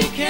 we can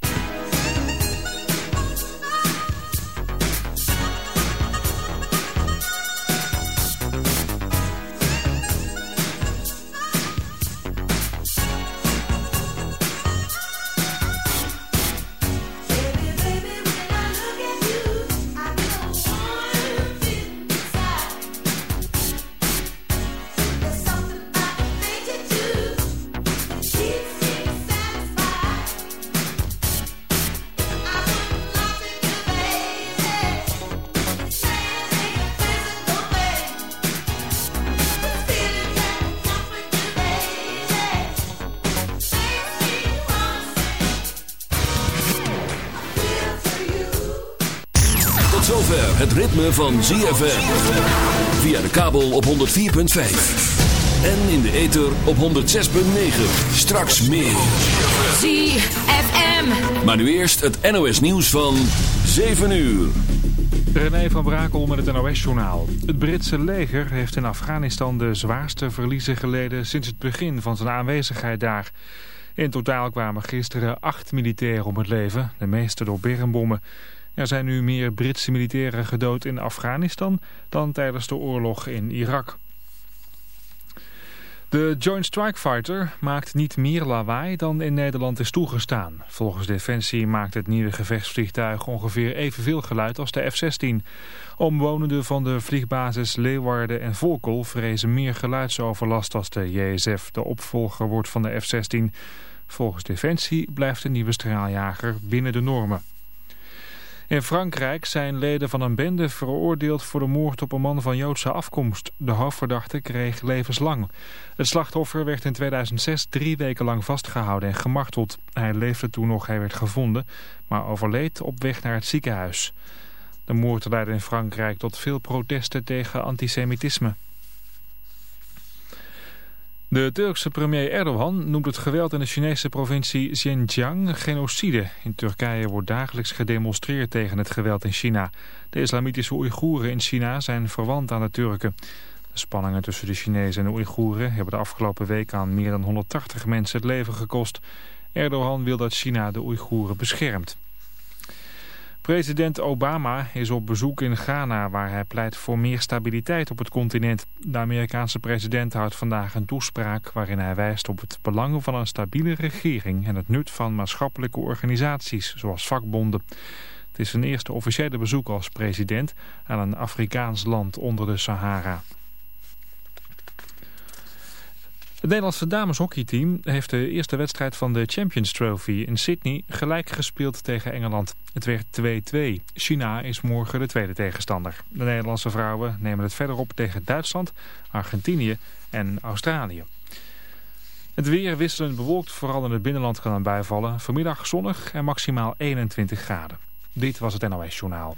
Van ZFM. Via de kabel op 104.5. En in de ether op 106.9. Straks meer. ZFM. Maar nu eerst het NOS nieuws van 7 uur. René van Brakel met het NOS-journaal. Het Britse leger heeft in Afghanistan de zwaarste verliezen geleden sinds het begin van zijn aanwezigheid daar. In totaal kwamen gisteren acht militairen om het leven, de meeste door bermbommen. Er zijn nu meer Britse militairen gedood in Afghanistan dan tijdens de oorlog in Irak. De Joint Strike Fighter maakt niet meer lawaai dan in Nederland is toegestaan. Volgens Defensie maakt het nieuwe gevechtsvliegtuig ongeveer evenveel geluid als de F-16. Omwonenden van de vliegbasis Leeuwarden en Volkel vrezen meer geluidsoverlast als de JSF de opvolger wordt van de F-16. Volgens Defensie blijft de nieuwe straaljager binnen de normen. In Frankrijk zijn leden van een bende veroordeeld voor de moord op een man van Joodse afkomst. De hoofdverdachte kreeg levenslang. Het slachtoffer werd in 2006 drie weken lang vastgehouden en gemarteld. Hij leefde toen nog, hij werd gevonden, maar overleed op weg naar het ziekenhuis. De moord leidde in Frankrijk tot veel protesten tegen antisemitisme. De Turkse premier Erdogan noemt het geweld in de Chinese provincie Xinjiang genocide. In Turkije wordt dagelijks gedemonstreerd tegen het geweld in China. De islamitische Oeigoeren in China zijn verwant aan de Turken. De spanningen tussen de Chinezen en de Oeigoeren hebben de afgelopen week aan meer dan 180 mensen het leven gekost. Erdogan wil dat China de Oeigoeren beschermt. President Obama is op bezoek in Ghana waar hij pleit voor meer stabiliteit op het continent. De Amerikaanse president houdt vandaag een toespraak waarin hij wijst op het belang van een stabiele regering en het nut van maatschappelijke organisaties zoals vakbonden. Het is zijn eerste officiële bezoek als president aan een Afrikaans land onder de Sahara. Het Nederlandse dameshockeyteam heeft de eerste wedstrijd van de Champions Trophy in Sydney gelijk gespeeld tegen Engeland. Het werd 2-2. China is morgen de tweede tegenstander. De Nederlandse vrouwen nemen het verder op tegen Duitsland, Argentinië en Australië. Het weer wisselend bewolkt, vooral in het binnenland kan een bijvallen. Vanmiddag zonnig en maximaal 21 graden. Dit was het NOS Journaal.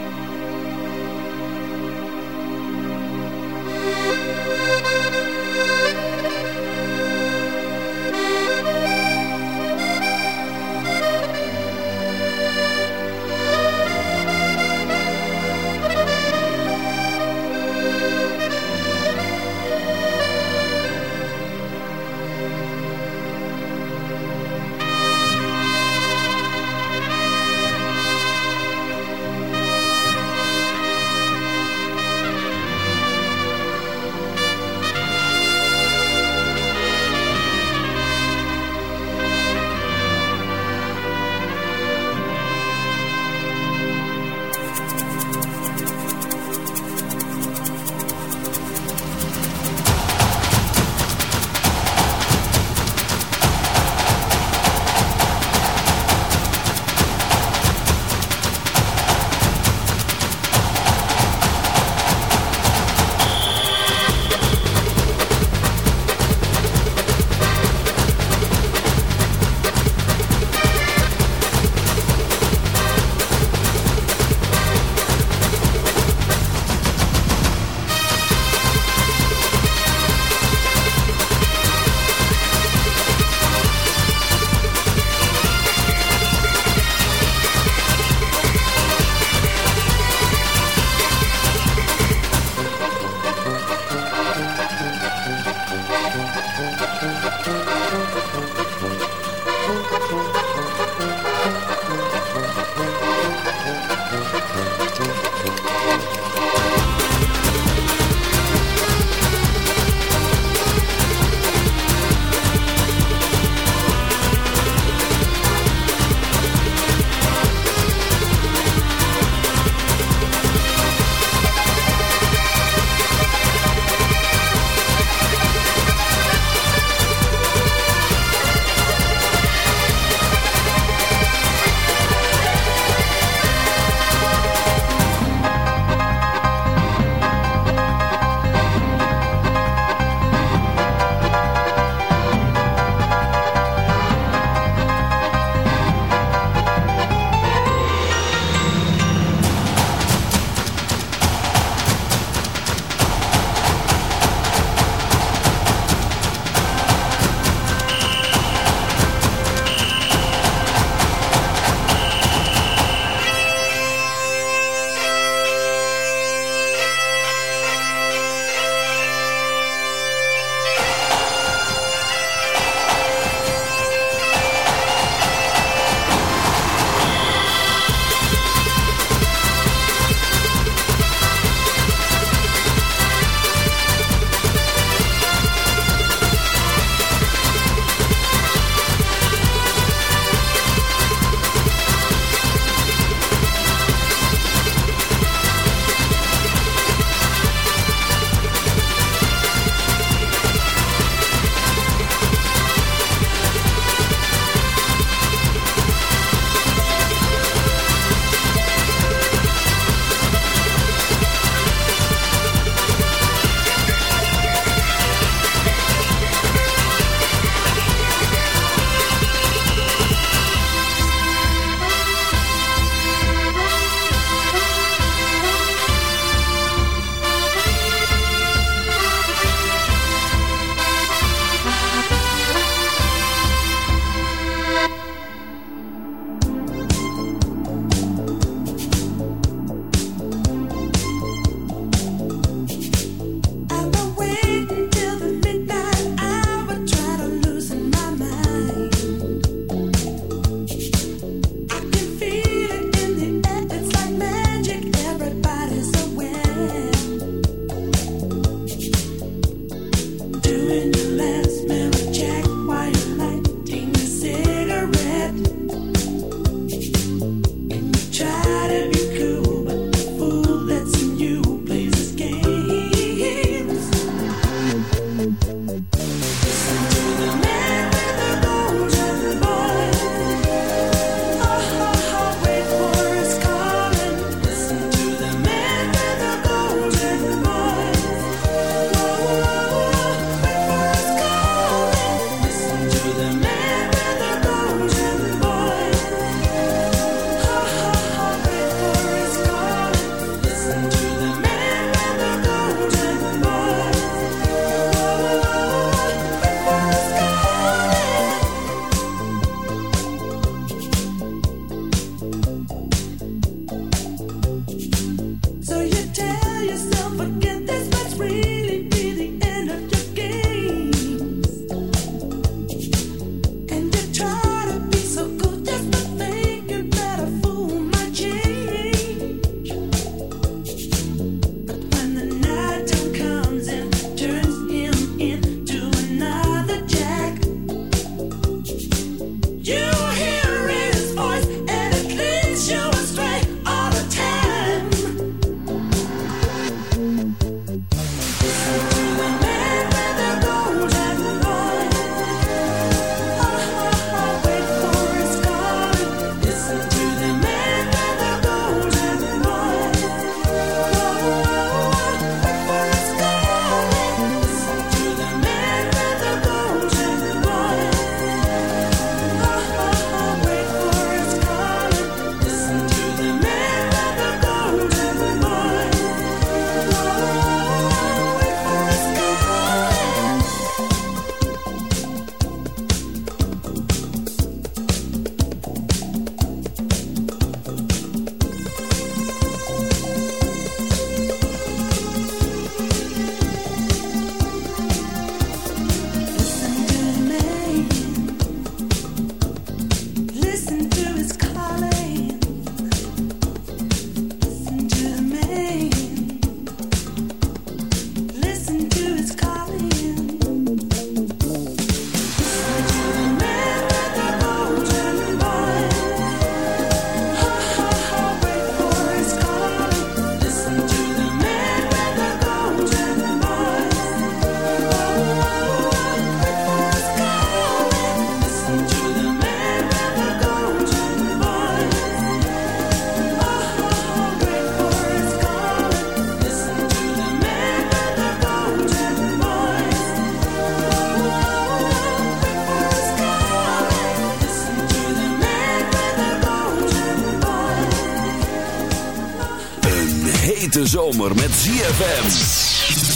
Hete zomer met ZFM.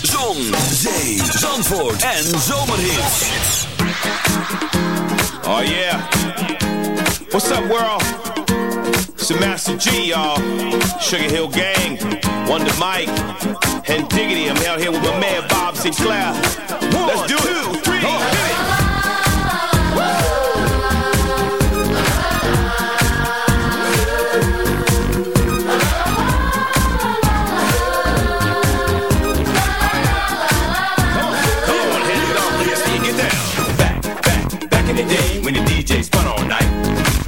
Zon, zee, zandvoort en zomerhit. Oh yeah. What's up world? It's the Master Gee, y'all. Sugar Hill Gang, Wonder Mike, and Diggity. I'm out here with my man Bob Sinclar. Let's do it. Two, three, hit it.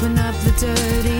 open up the dirty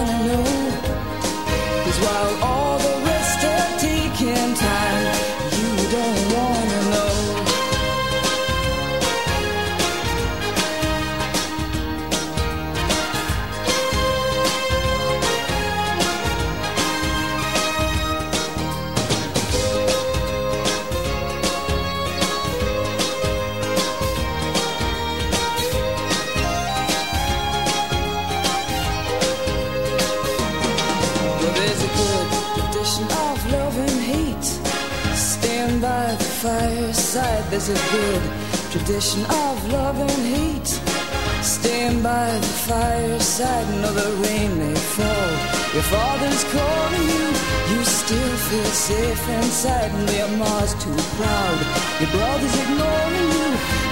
There's a good tradition of love and hate. Stand by the fireside. No, the rain may fall. Your father's calling you. You still feel safe inside. And your mom's too proud. Your brother's ignoring you.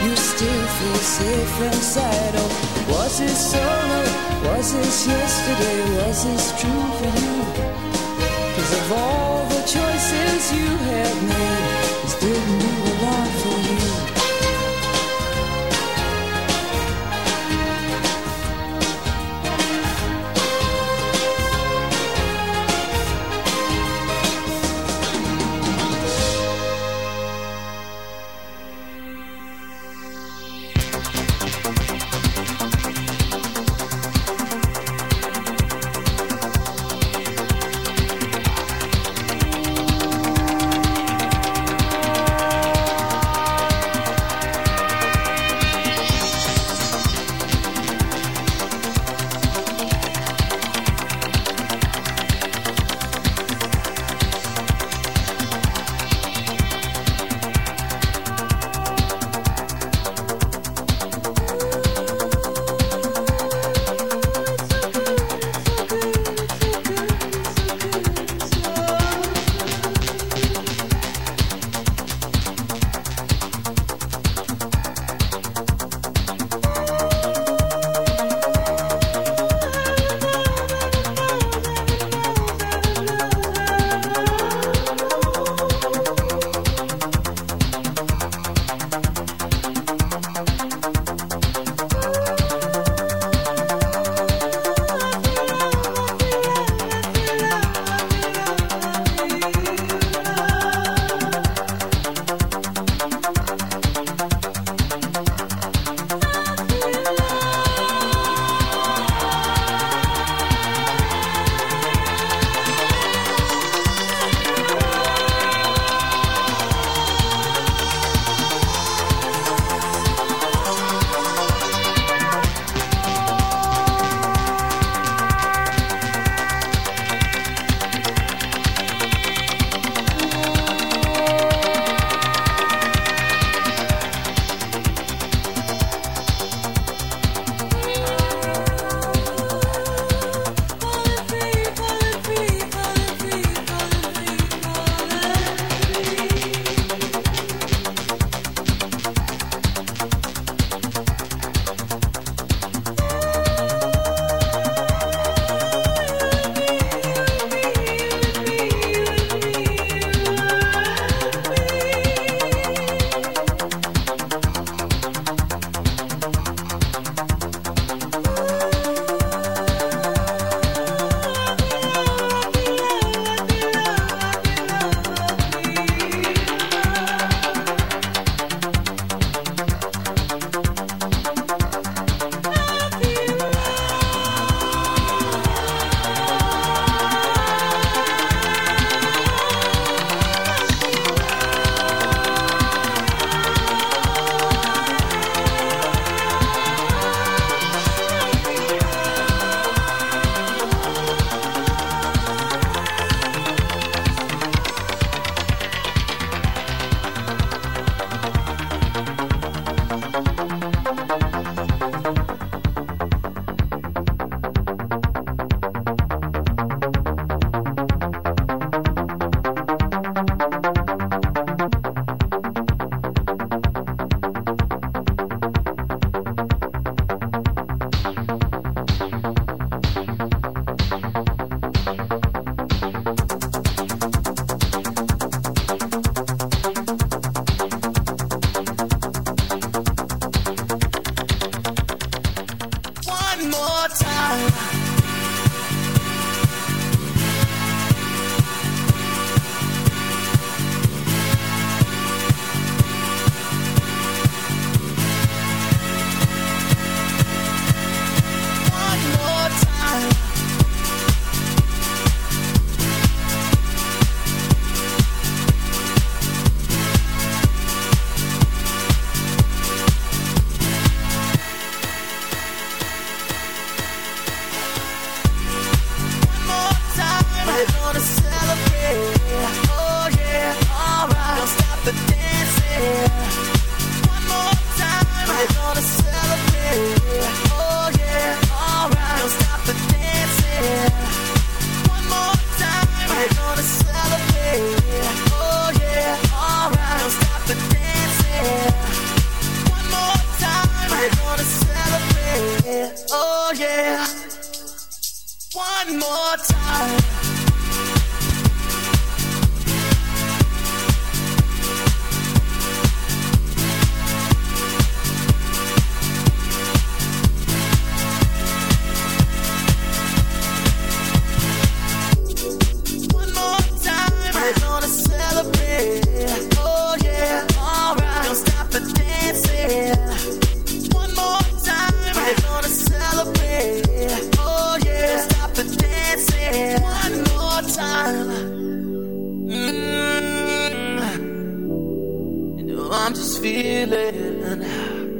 You still feel safe inside. Oh, was it solo? Was this yesterday? Was this true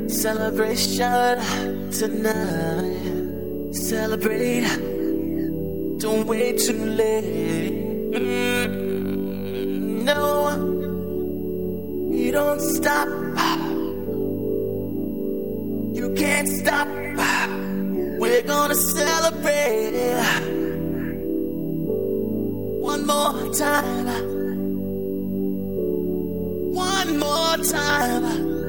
celebration tonight. Celebrate. Don't wait too late. Mm, no, you don't stop. You can't stop. We're gonna celebrate. One more time. One more time.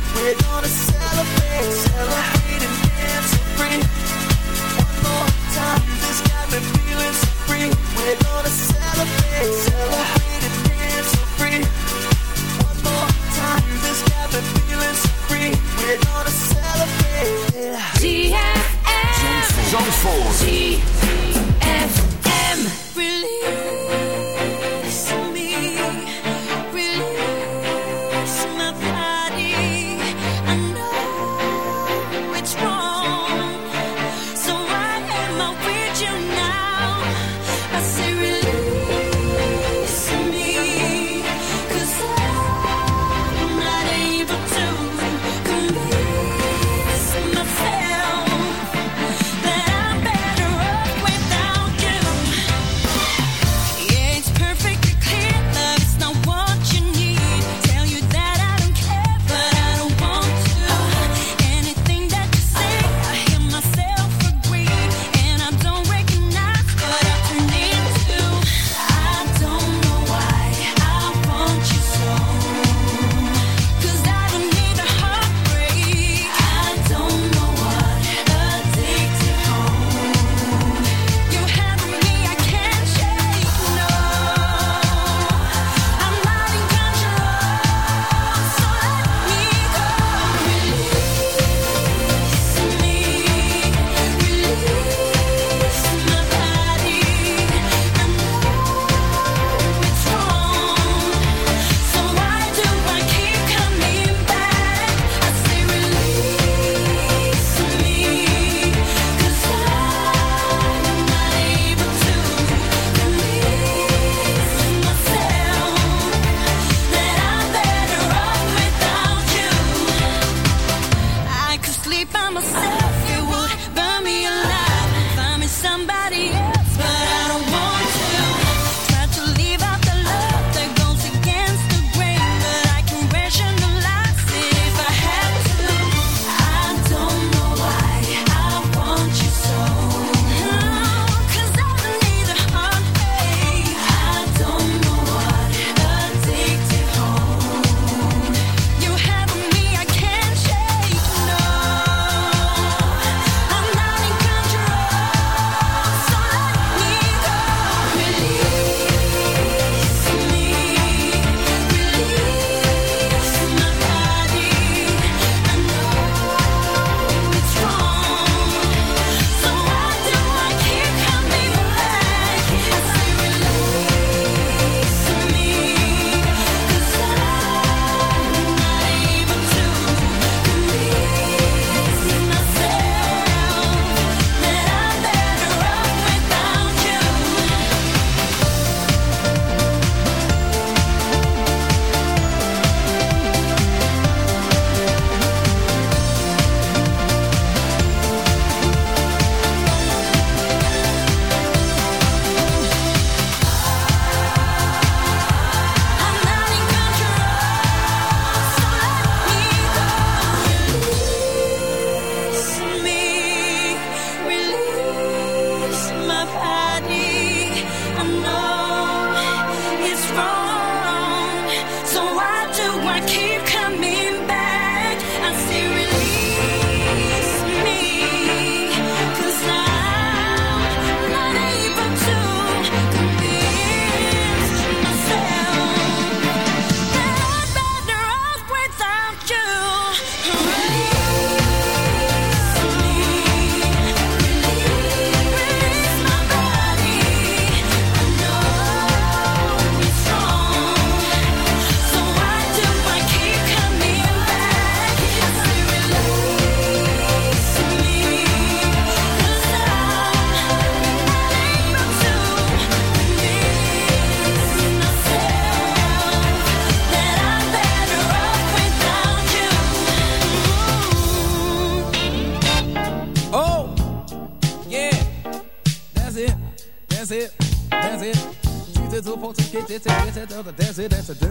Go dance